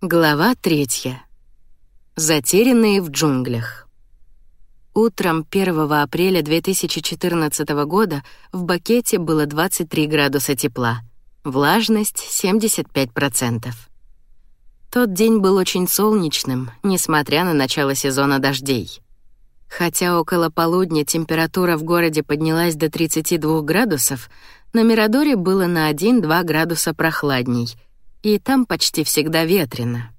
Глава третья. Затерянные в джунглях. Утром 1 апреля 2014 года в Бакете было 23 градуса тепла, влажность 75%. Тот день был очень солнечным, несмотря на начало сезона дождей. Хотя около полудня температура в городе поднялась до 32 градусов, на Мирадоре было на 1-2 градуса прохладней — и там почти всегда ветрено.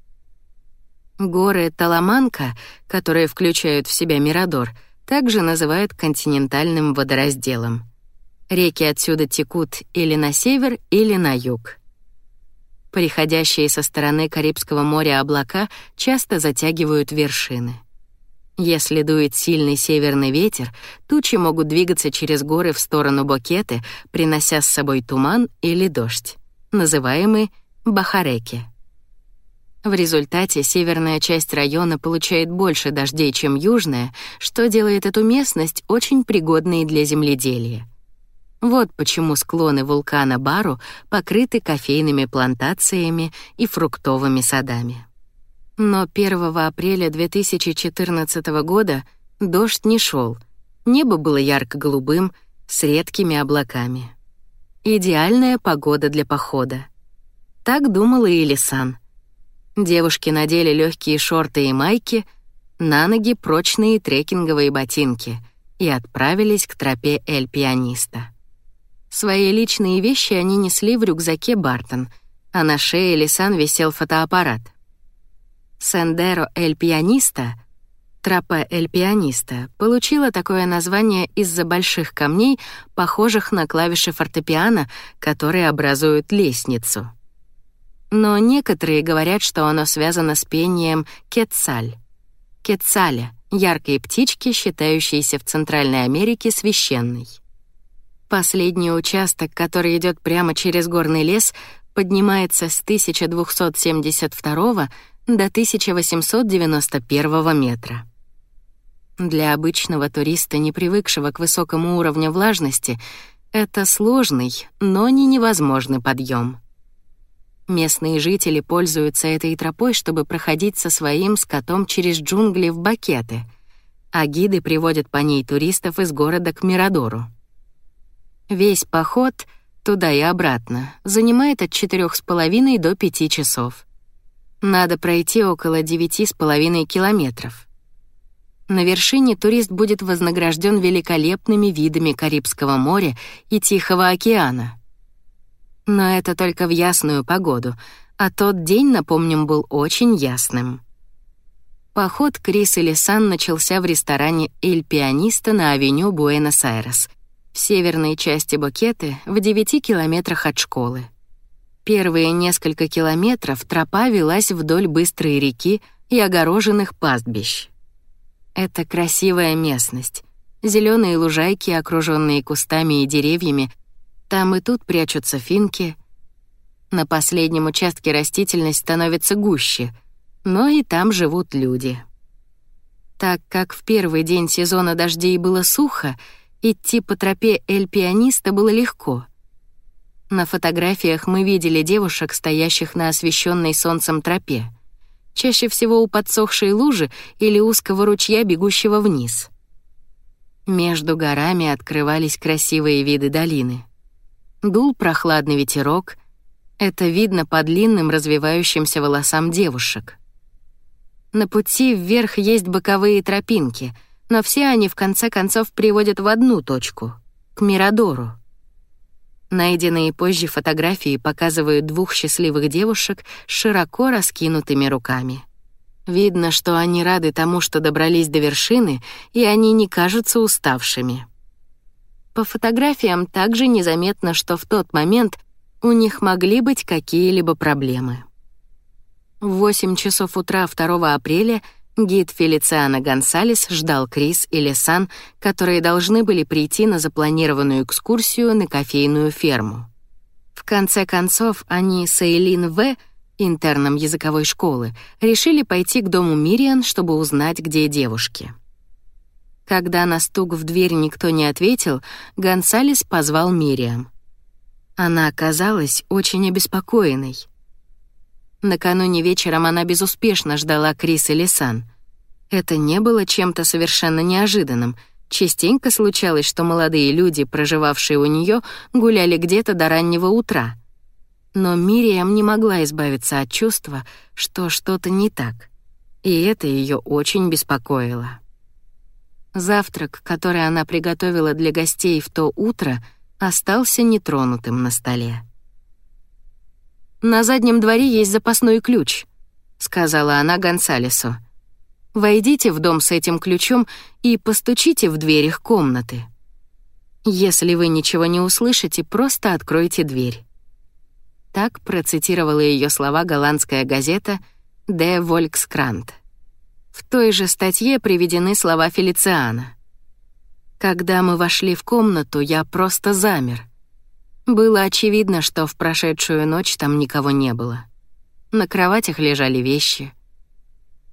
Горы Таламанка, которые включают в себя Мирадор, также называют континентальным водоразделом. Реки отсюда текут или на север, или на юг. Приходящие со стороны Карибского моря облака часто затягивают вершины. Если дует сильный северный ветер, тучи могут двигаться через горы в сторону Бокеты, принося с собой туман или дождь, называемый Бахареке. В результате северная часть района получает больше дождей, чем южная, что делает эту местность очень пригодной для земледелия. Вот почему склоны вулкана Бару покрыты кофейными плантациями и фруктовыми садами. Но 1 апреля 2014 года дождь не шел. Небо было ярко-голубым, с редкими облаками. Идеальная погода для похода. Так думала и. Девушки надели легкие шорты и майки, на ноги прочные трекинговые ботинки и отправились к тропе Эль-Пианиста. Свои личные вещи они несли в рюкзаке Бартон, а на шее Лисан висел фотоаппарат. Сендеро Эль-Пианиста — Тропа Эль-Пианиста получила такое название из-за больших камней, похожих на клавиши фортепиано, которые образуют лестницу но некоторые говорят, что оно связано с пением кетцаль. Кетцаля — яркой птички, считающейся в Центральной Америке священной. Последний участок, который идет прямо через горный лес, поднимается с 1272 до 1891 метра. Для обычного туриста, не привыкшего к высокому уровню влажности, это сложный, но не невозможный подъем. Местные жители пользуются этой тропой, чтобы проходить со своим скотом через джунгли в Бакеты, а гиды приводят по ней туристов из города к Мирадору. Весь поход туда и обратно занимает от четырех с половиной до пяти часов. Надо пройти около девяти с половиной километров. На вершине турист будет вознагражден великолепными видами Карибского моря и Тихого океана — но это только в ясную погоду, а тот день, напомним, был очень ясным. Поход Крис и Лисан начался в ресторане «Эль Пианиста» на авеню Буэнос-Айрес, в северной части Букеты, в 9 километрах от школы. Первые несколько километров тропа велась вдоль быстрой реки и огороженных пастбищ. Это красивая местность. Зеленые лужайки, окруженные кустами и деревьями, там и тут прячутся финки. На последнем участке растительность становится гуще, но и там живут люди. Так как в первый день сезона дождей было сухо, идти по тропе Эль-Пианиста было легко. На фотографиях мы видели девушек, стоящих на освещенной солнцем тропе. Чаще всего у подсохшей лужи или узкого ручья, бегущего вниз. Между горами открывались красивые виды долины. Дул прохладный ветерок. Это видно по длинным развивающимся волосам девушек. На пути вверх есть боковые тропинки, но все они в конце концов приводят в одну точку — к Мирадору. Найденные позже фотографии показывают двух счастливых девушек широко раскинутыми руками. Видно, что они рады тому, что добрались до вершины, и они не кажутся уставшими. По фотографиям также незаметно, что в тот момент у них могли быть какие-либо проблемы. В 8 часов утра 2 апреля гид Фелициана Гонсалес ждал Крис и Лесан, которые должны были прийти на запланированную экскурсию на кофейную ферму. В конце концов, они с Эйлин В., интерном языковой школы, решили пойти к дому Мириан, чтобы узнать, где девушки. Когда на стук в дверь никто не ответил, Гонсалес позвал Мириам. Она оказалась очень обеспокоенной. Накануне вечером она безуспешно ждала Крис или Сан. Это не было чем-то совершенно неожиданным. Частенько случалось, что молодые люди, проживавшие у нее, гуляли где-то до раннего утра. Но Мириам не могла избавиться от чувства, что что-то не так. И это ее очень беспокоило. Завтрак, который она приготовила для гостей в то утро, остался нетронутым на столе. «На заднем дворе есть запасной ключ», — сказала она Гонсалесу. «Войдите в дом с этим ключом и постучите в дверь их комнаты. Если вы ничего не услышите, просто откройте дверь». Так процитировала ее слова голландская газета «De Volkskrant». В той же статье приведены слова Фелициана. «Когда мы вошли в комнату, я просто замер. Было очевидно, что в прошедшую ночь там никого не было. На кроватях лежали вещи.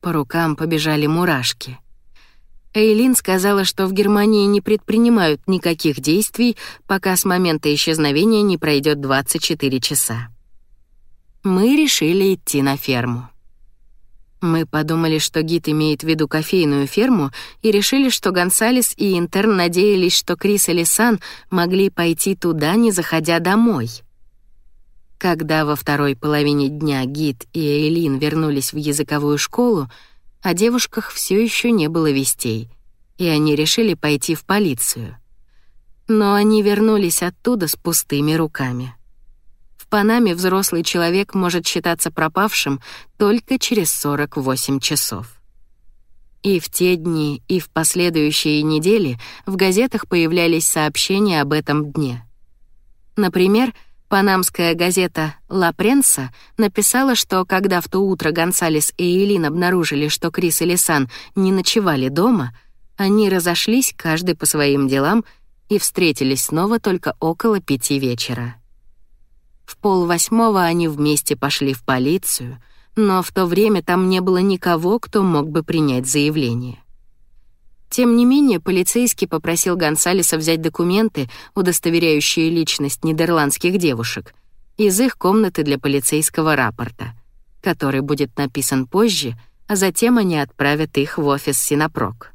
По рукам побежали мурашки. Эйлин сказала, что в Германии не предпринимают никаких действий, пока с момента исчезновения не пройдет 24 часа. Мы решили идти на ферму. Мы подумали, что гид имеет в виду кофейную ферму, и решили, что Гонсалес и Интерн надеялись, что Крис и Сан могли пойти туда, не заходя домой. Когда во второй половине дня гид и Эйлин вернулись в языковую школу, о девушках все еще не было вестей, и они решили пойти в полицию. Но они вернулись оттуда с пустыми руками. Панаме взрослый человек может считаться пропавшим только через 48 часов. И в те дни, и в последующие недели в газетах появлялись сообщения об этом дне. Например, панамская газета «Ла Пренса» написала, что когда в то утро Гонсалес и Элин обнаружили, что Крис и Лисан не ночевали дома, они разошлись каждый по своим делам и встретились снова только около пяти вечера. В полвосьмого они вместе пошли в полицию, но в то время там не было никого, кто мог бы принять заявление. Тем не менее, полицейский попросил Гонсалеса взять документы, удостоверяющие личность нидерландских девушек, из их комнаты для полицейского рапорта, который будет написан позже, а затем они отправят их в офис Синопрок.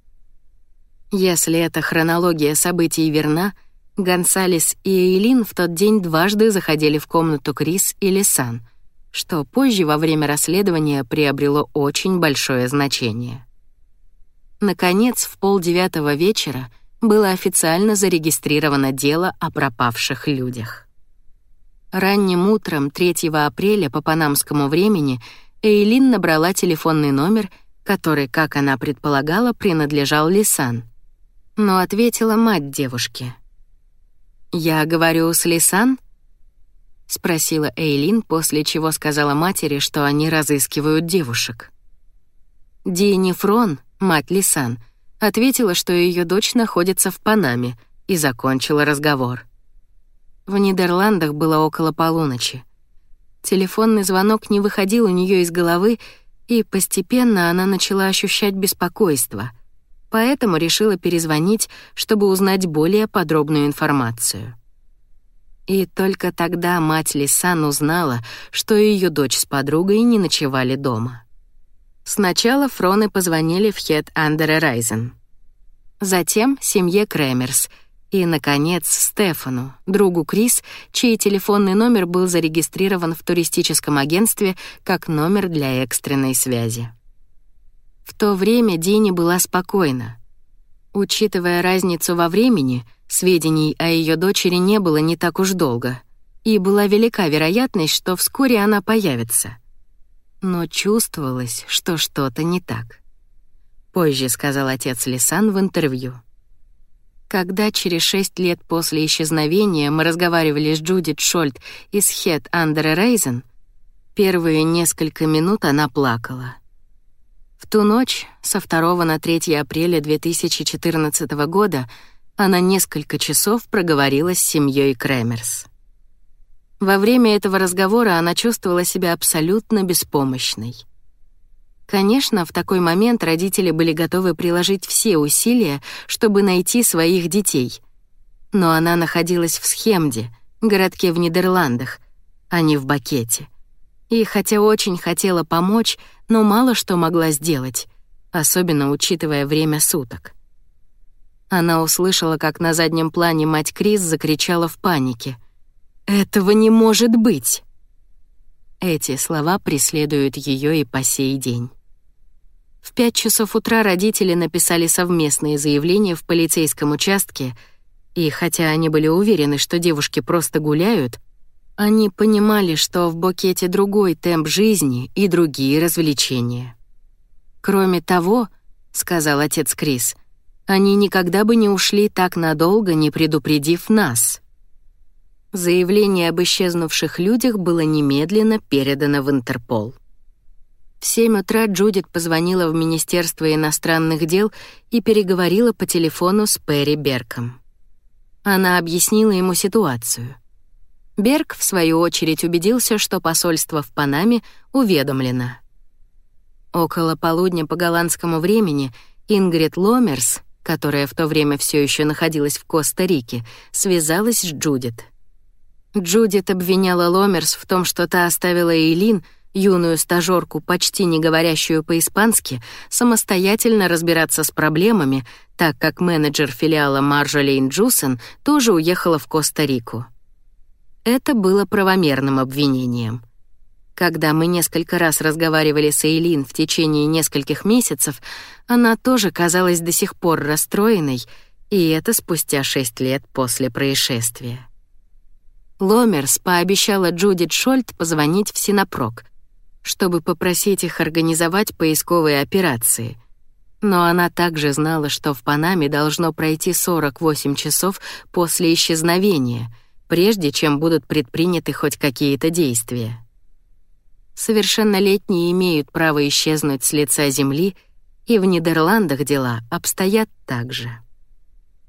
Если эта хронология событий верна — Гонсалес и Эйлин в тот день дважды заходили в комнату Крис и Лисан, что позже во время расследования приобрело очень большое значение. Наконец, в полдевятого вечера было официально зарегистрировано дело о пропавших людях. Ранним утром 3 апреля по панамскому времени Эйлин набрала телефонный номер, который, как она предполагала, принадлежал Лисан. Но ответила мать девушки — «Я говорю с Лисан?» — спросила Эйлин, после чего сказала матери, что они разыскивают девушек. Дини Фрон, мать Лисан, ответила, что ее дочь находится в Панаме, и закончила разговор. В Нидерландах было около полуночи. Телефонный звонок не выходил у нее из головы, и постепенно она начала ощущать беспокойство — поэтому решила перезвонить, чтобы узнать более подробную информацию. И только тогда мать Лисан узнала, что ее дочь с подругой не ночевали дома. Сначала Фроны позвонили в Хет Андере Райзен. Затем семье Кремерс и, наконец, Стефану, другу Крис, чей телефонный номер был зарегистрирован в туристическом агентстве как номер для экстренной связи. В то время Дини была спокойна. Учитывая разницу во времени, сведений о ее дочери не было не так уж долго, и была велика вероятность, что вскоре она появится. Но чувствовалось, что что-то не так. Позже сказал отец Лисан в интервью. Когда через шесть лет после исчезновения мы разговаривали с Джудит Шольт из Хет Андера Рейзен, первые несколько минут она плакала. В ту ночь, со 2 на 3 апреля 2014 года, она несколько часов проговорила с семьей Кремерс. Во время этого разговора она чувствовала себя абсолютно беспомощной. Конечно, в такой момент родители были готовы приложить все усилия, чтобы найти своих детей. Но она находилась в Схемде, городке в Нидерландах, а не в Бакете И хотя очень хотела помочь, но мало что могла сделать, особенно учитывая время суток. Она услышала, как на заднем плане мать Крис закричала в панике. «Этого не может быть!» Эти слова преследуют ее и по сей день. В пять часов утра родители написали совместные заявления в полицейском участке, и хотя они были уверены, что девушки просто гуляют, они понимали, что в букете другой темп жизни и другие развлечения. «Кроме того», — сказал отец Крис, «они никогда бы не ушли так надолго, не предупредив нас». Заявление об исчезнувших людях было немедленно передано в Интерпол. В 7 утра Джудит позвонила в Министерство иностранных дел и переговорила по телефону с Перри Берком. Она объяснила ему ситуацию. Берг, в свою очередь, убедился, что посольство в Панаме уведомлено. Около полудня по голландскому времени Ингрид Ломерс, которая в то время все еще находилась в Коста-Рике, связалась с Джудит. Джудит обвиняла Ломерс в том, что та оставила Эйлин, юную стажёрку, почти не говорящую по-испански, самостоятельно разбираться с проблемами, так как менеджер филиала Маржолейн Джусон тоже уехала в Коста-Рику. Это было правомерным обвинением. Когда мы несколько раз разговаривали с Эйлин в течение нескольких месяцев, она тоже казалась до сих пор расстроенной, и это спустя шесть лет после происшествия. Ломерс пообещала Джудит Шольт позвонить в Синопрок, чтобы попросить их организовать поисковые операции. Но она также знала, что в Панаме должно пройти 48 часов после исчезновения, прежде чем будут предприняты хоть какие-то действия. Совершеннолетние имеют право исчезнуть с лица земли, и в Нидерландах дела обстоят так же.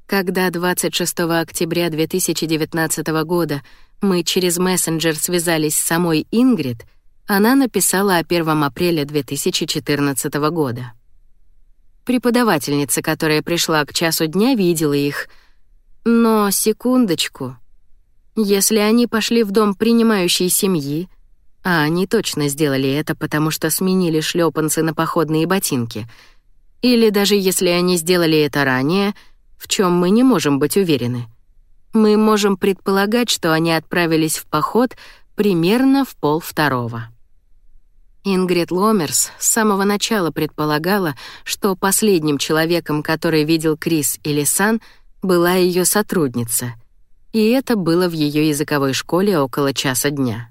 Когда 26 октября 2019 года мы через мессенджер связались с самой Ингрид, она написала о 1 апреля 2014 года. Преподавательница, которая пришла к часу дня, видела их. Но секундочку. Если они пошли в дом принимающей семьи, а они точно сделали это, потому что сменили шлепанцы на походные ботинки, или даже если они сделали это ранее — в чем мы не можем быть уверены. Мы можем предполагать, что они отправились в поход примерно в полвторого. Ингрид Ломерс с самого начала предполагала, что последним человеком, который видел Крис или Сан, была ее сотрудница, и это было в ее языковой школе около часа дня.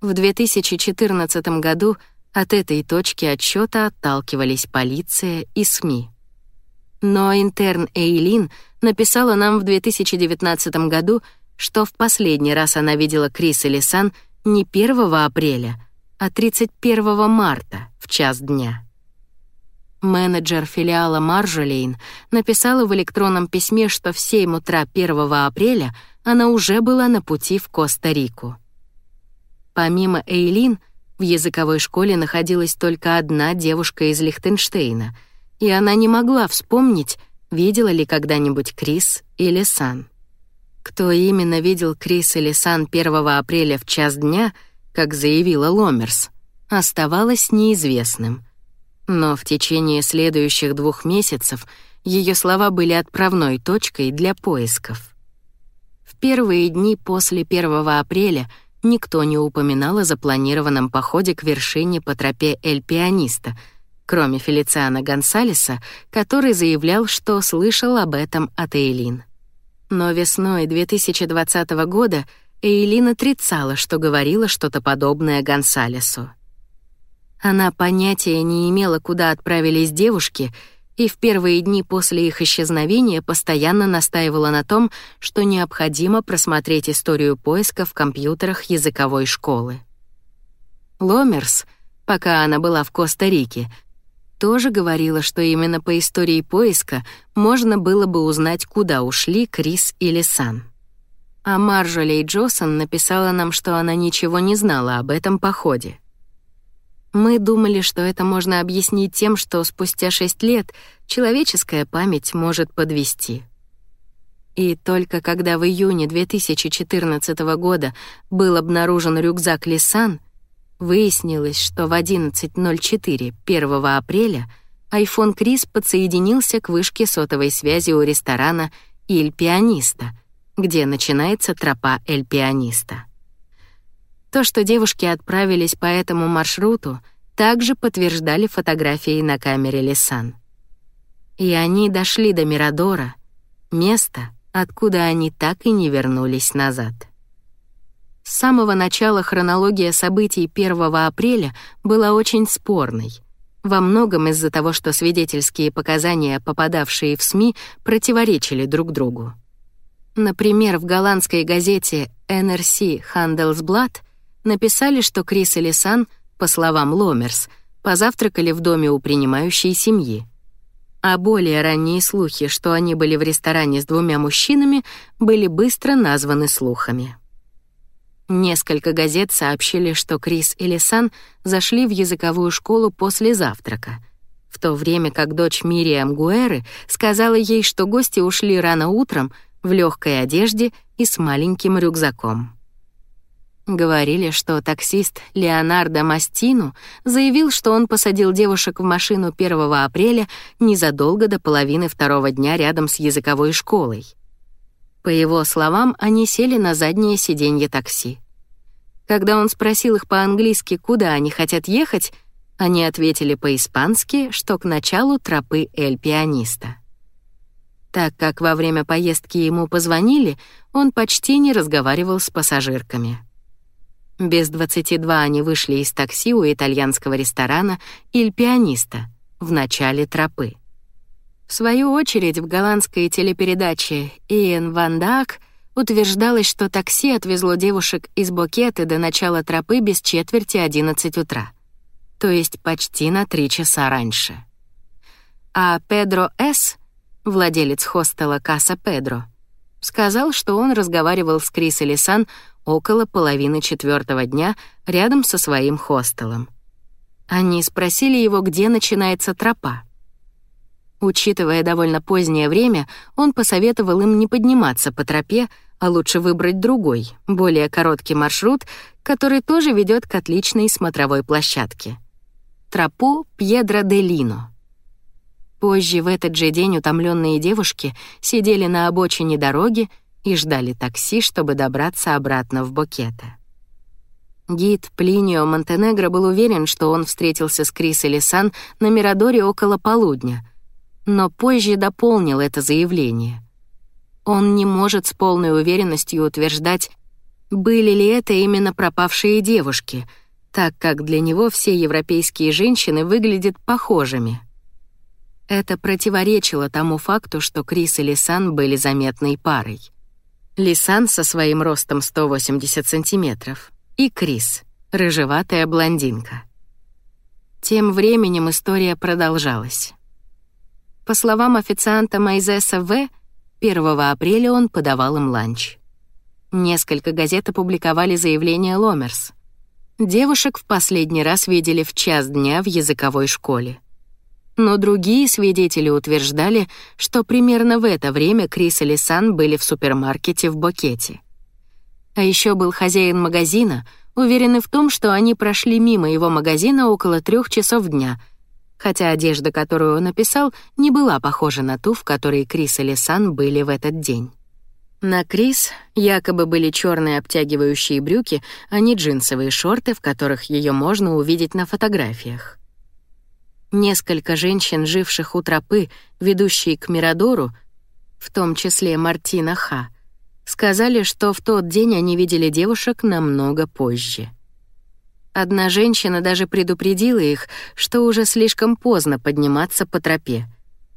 В 2014 году от этой точки отсчета отталкивались полиция и СМИ. Но интерн Эйлин написала нам в 2019 году, что в последний раз она видела Крис и Лисан не 1 апреля, а 31 марта в час дня. Менеджер филиала Маржолейн написала в электронном письме, что в 7 утра 1 апреля она уже была на пути в Коста-Рику. Помимо Эйлин, в языковой школе находилась только одна девушка из Лихтенштейна — и она не могла вспомнить, видела ли когда-нибудь Крис или Сан. Кто именно видел Крис или Сан 1 апреля в час дня, как заявила Ломерс, оставалось неизвестным. Но в течение следующих двух месяцев ее слова были отправной точкой для поисков. В первые дни после 1 апреля никто не упоминал о запланированном походе к вершине по тропе Эль-Пианиста — кроме Фелициана Гонсалеса, который заявлял, что слышал об этом от Эйлин. Но весной 2020 года Эйлин отрицала, что говорила что-то подобное Гонсалесу. Она понятия не имела, куда отправились девушки, и в первые дни после их исчезновения постоянно настаивала на том, что необходимо просмотреть историю поиска в компьютерах языковой школы. Ломерс, пока она была в Коста-Рике, тоже говорила, что именно по истории поиска можно было бы узнать, куда ушли Крис или Сан. А Маржолей Джосон написала нам, что она ничего не знала об этом походе. Мы думали, что это можно объяснить тем, что спустя шесть лет человеческая память может подвести. И только когда в июне 2014 года был обнаружен рюкзак Лисан, Выяснилось, что в 11.04 1 апреля iPhone Крис подсоединился к вышке сотовой связи у ресторана «Иль Пианиста», где начинается тропа «Эль Пианиста». То, что девушки отправились по этому маршруту, также подтверждали фотографии на камере Лисан. И они дошли до Мирадора, места, откуда они так и не вернулись назад. С самого начала хронология событий 1 апреля была очень спорной, во многом из-за того, что свидетельские показания, попадавшие в СМИ, противоречили друг другу. Например, в голландской газете NRC Handelsblad написали, что Крис и Лисан, по словам Ломерс, позавтракали в доме у принимающей семьи. А более ранние слухи, что они были в ресторане с двумя мужчинами, были быстро названы слухами. Несколько газет сообщили, что Крис и Лисан зашли в языковую школу после завтрака, в то время как дочь Мириам Гуэры сказала ей, что гости ушли рано утром в легкой одежде и с маленьким рюкзаком. Говорили, что таксист Леонардо Мастину заявил, что он посадил девушек в машину 1 апреля незадолго до половины второго дня рядом с языковой школой. По его словам, они сели на заднее сиденье такси. Когда он спросил их по-английски, куда они хотят ехать, они ответили по-испански, что к началу тропы Эль-Пианиста. Так как во время поездки ему позвонили, он почти не разговаривал с пассажирками. Без 22 они вышли из такси у итальянского ресторана «Иль Пианиста» в начале тропы. В свою очередь в голландской телепередаче «Иэн Ван Дак» утверждалось, что такси отвезло девушек из Бокеты до начала тропы без четверти 11 утра, то есть почти на три часа раньше. А Педро С., владелец хостела Каса Педро, сказал, что он разговаривал с Крис Элисан около половины четвертого дня рядом со своим хостелом. Они спросили его, где начинается тропа. Учитывая довольно позднее время, он посоветовал им не подниматься по тропе, а лучше выбрать другой, более короткий маршрут, который тоже ведет к отличной смотровой площадке. Тропу Пьедро де Лино. Позже в этот же день утомленные девушки сидели на обочине дороги и ждали такси, чтобы добраться обратно в Бокета. Гид Плинио Монтенегро был уверен, что он встретился с Крис и Лисан на Мирадоре около полудня, но позже дополнил это заявление. Он не может с полной уверенностью утверждать, были ли это именно пропавшие девушки, так как для него все европейские женщины выглядят похожими. Это противоречило тому факту, что Крис и Лисан были заметной парой. Лисан со своим ростом 180 сантиметров и Крис, рыжеватая блондинка. Тем временем история продолжалась. По словам официанта Майзеса В., 1 апреля он подавал им ланч. Несколько газет опубликовали заявление Ломерс. Девушек в последний раз видели в час дня в языковой школе но другие свидетели утверждали, что примерно в это время Крис и Лисан были в супермаркете в Бокете. А еще был хозяин магазина, уверенный в том, что они прошли мимо его магазина около трех часов дня, хотя одежда, которую он описал, не была похожа на ту, в которой Крис и Лисан были в этот день. На Крис якобы были черные обтягивающие брюки, а не джинсовые шорты, в которых ее можно увидеть на фотографиях. Несколько женщин, живших у тропы, ведущей к Мирадору, в том числе Мартина Ха, сказали, что в тот день они видели девушек намного позже. Одна женщина даже предупредила их, что уже слишком поздно подниматься по тропе,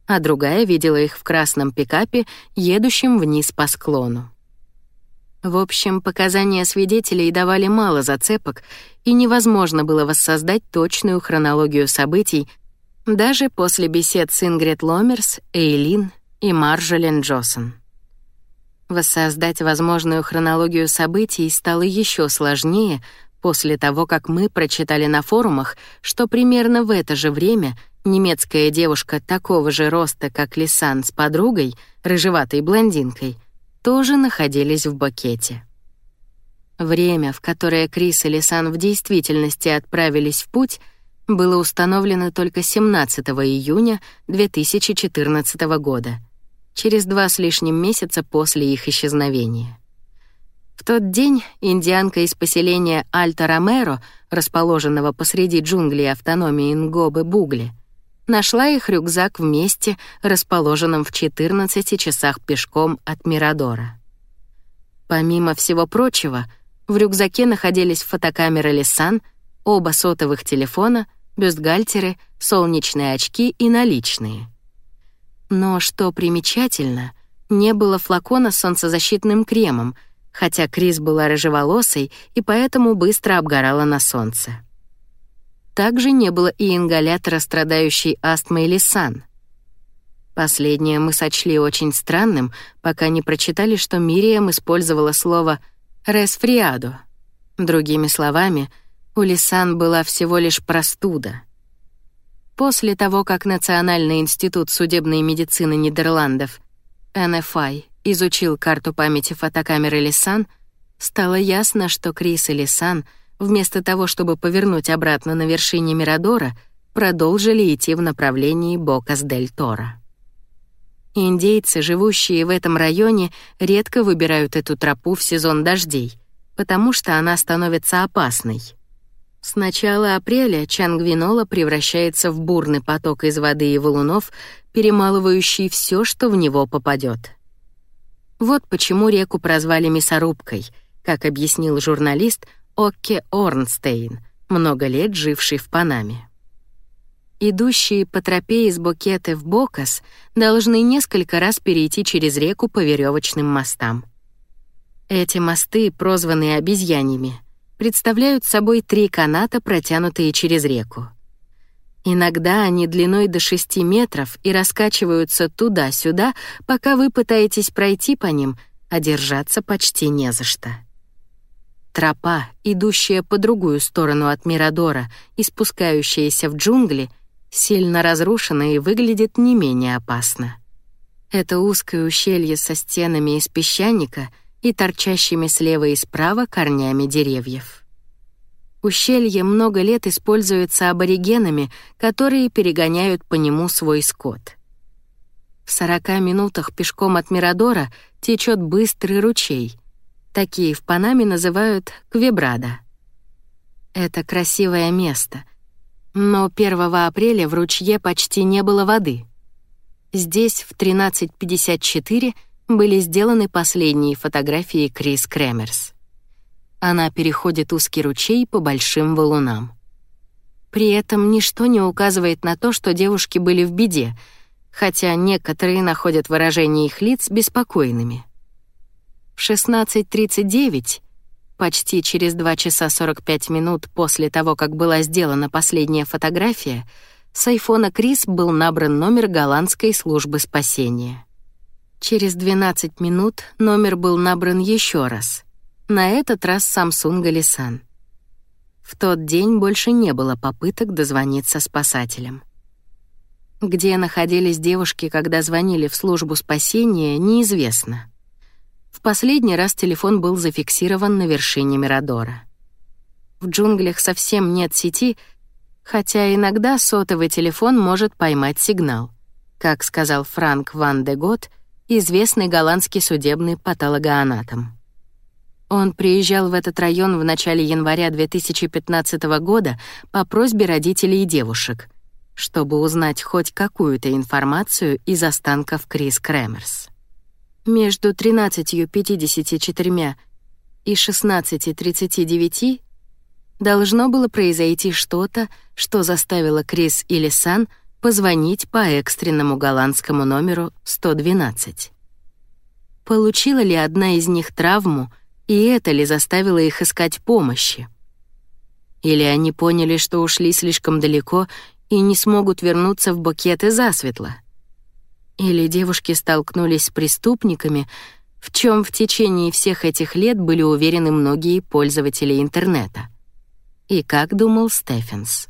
а другая видела их в красном пикапе, едущем вниз по склону. В общем, показания свидетелей давали мало зацепок, и невозможно было воссоздать точную хронологию событий, даже после бесед с Ингрид Ломерс, Эйлин и Маржолен Джосон. Воссоздать возможную хронологию событий стало еще сложнее после того, как мы прочитали на форумах, что примерно в это же время немецкая девушка такого же роста, как Лисан с подругой, рыжеватой блондинкой, тоже находились в букете. Время, в которое Крис и Лисан в действительности отправились в путь, было установлено только 17 июня 2014 года, через два с лишним месяца после их исчезновения. В тот день индианка из поселения Альта-Ромеро, расположенного посреди джунглей автономии Нгобе-Бугли, нашла их рюкзак в месте, расположенном в 14 часах пешком от Мирадора. Помимо всего прочего, в рюкзаке находились фотокамера Лисан, оба сотовых телефона, бюстгальтеры, солнечные очки и наличные. Но, что примечательно, не было флакона с солнцезащитным кремом, хотя Крис была рыжеволосой и поэтому быстро обгорала на солнце. Также не было и ингалятора, страдающей астмой Лисан. Последнее мы сочли очень странным, пока не прочитали, что Мириам использовала слово «ресфриадо». Другими словами, у Лисан была всего лишь простуда. После того, как Национальный институт судебной медицины Нидерландов, НФИ, изучил карту памяти фотокамеры Лисан, стало ясно, что Крис и Лисан, вместо того, чтобы повернуть обратно на вершине Мирадора, продолжили идти в направлении Бокас-дель-Торо. Индейцы, живущие в этом районе, редко выбирают эту тропу в сезон дождей, потому что она становится опасной. С начала апреля Чангвинола превращается в бурный поток из воды и валунов, перемалывающий все, что в него попадет. Вот почему реку прозвали мясорубкой, как объяснил журналист Окке Орнстейн, много лет живший в Панаме. Идущие по тропе из Букеты в Бокас должны несколько раз перейти через реку по веревочным мостам. Эти мосты, прозванные обезьяньями, представляют собой три каната, протянутые через реку. Иногда они длиной до 6 метров и раскачиваются туда-сюда, пока вы пытаетесь пройти по ним, а держаться почти не за что. Тропа, идущая по другую сторону от Мирадора и спускающаяся в джунгли, сильно разрушена и выглядит не менее опасно. Это узкое ущелье со стенами из песчаника и торчащими слева и справа корнями деревьев. Ущелье много лет используется аборигенами, которые перегоняют по нему свой скот. В 40 минутах пешком от Мирадора течет быстрый ручей. Такие в Панаме называют Квебрада. Это красивое место. Но 1 апреля в ручье почти не было воды. Здесь в 13.54 были сделаны последние фотографии Крис Кремерс. Она переходит узкий ручей по большим валунам. При этом ничто не указывает на то, что девушки были в беде, хотя некоторые находят выражение их лиц беспокойными. В 16.39, почти через 2 часа 45 минут после того, как была сделана последняя фотография, с айфона Крис был набран номер голландской службы спасения. Через 12 минут номер был набран еще раз. На этот раз Samsung Галисан. В тот день больше не было попыток дозвониться спасателям. Где находились девушки, когда звонили в службу спасения, неизвестно. В последний раз телефон был зафиксирован на вершине Мирадора. В джунглях совсем нет сети, хотя иногда сотовый телефон может поймать сигнал, как сказал Франк Ван де Гот, известный голландский судебный патологоанатом. Он приезжал в этот район в начале января 2015 года по просьбе родителей и девушек, чтобы узнать хоть какую-то информацию из останков Крис Кремерс. Между 13.54 и 16.39 должно было произойти что-то, что заставило Крис или Сан позвонить по экстренному голландскому номеру 112. Получила ли одна из них травму — и это ли заставило их искать помощи? Или они поняли, что ушли слишком далеко и не смогут вернуться в букеты засветло? Или девушки столкнулись с преступниками, в чем в течение всех этих лет были уверены многие пользователи интернета? И как думал Стефенс?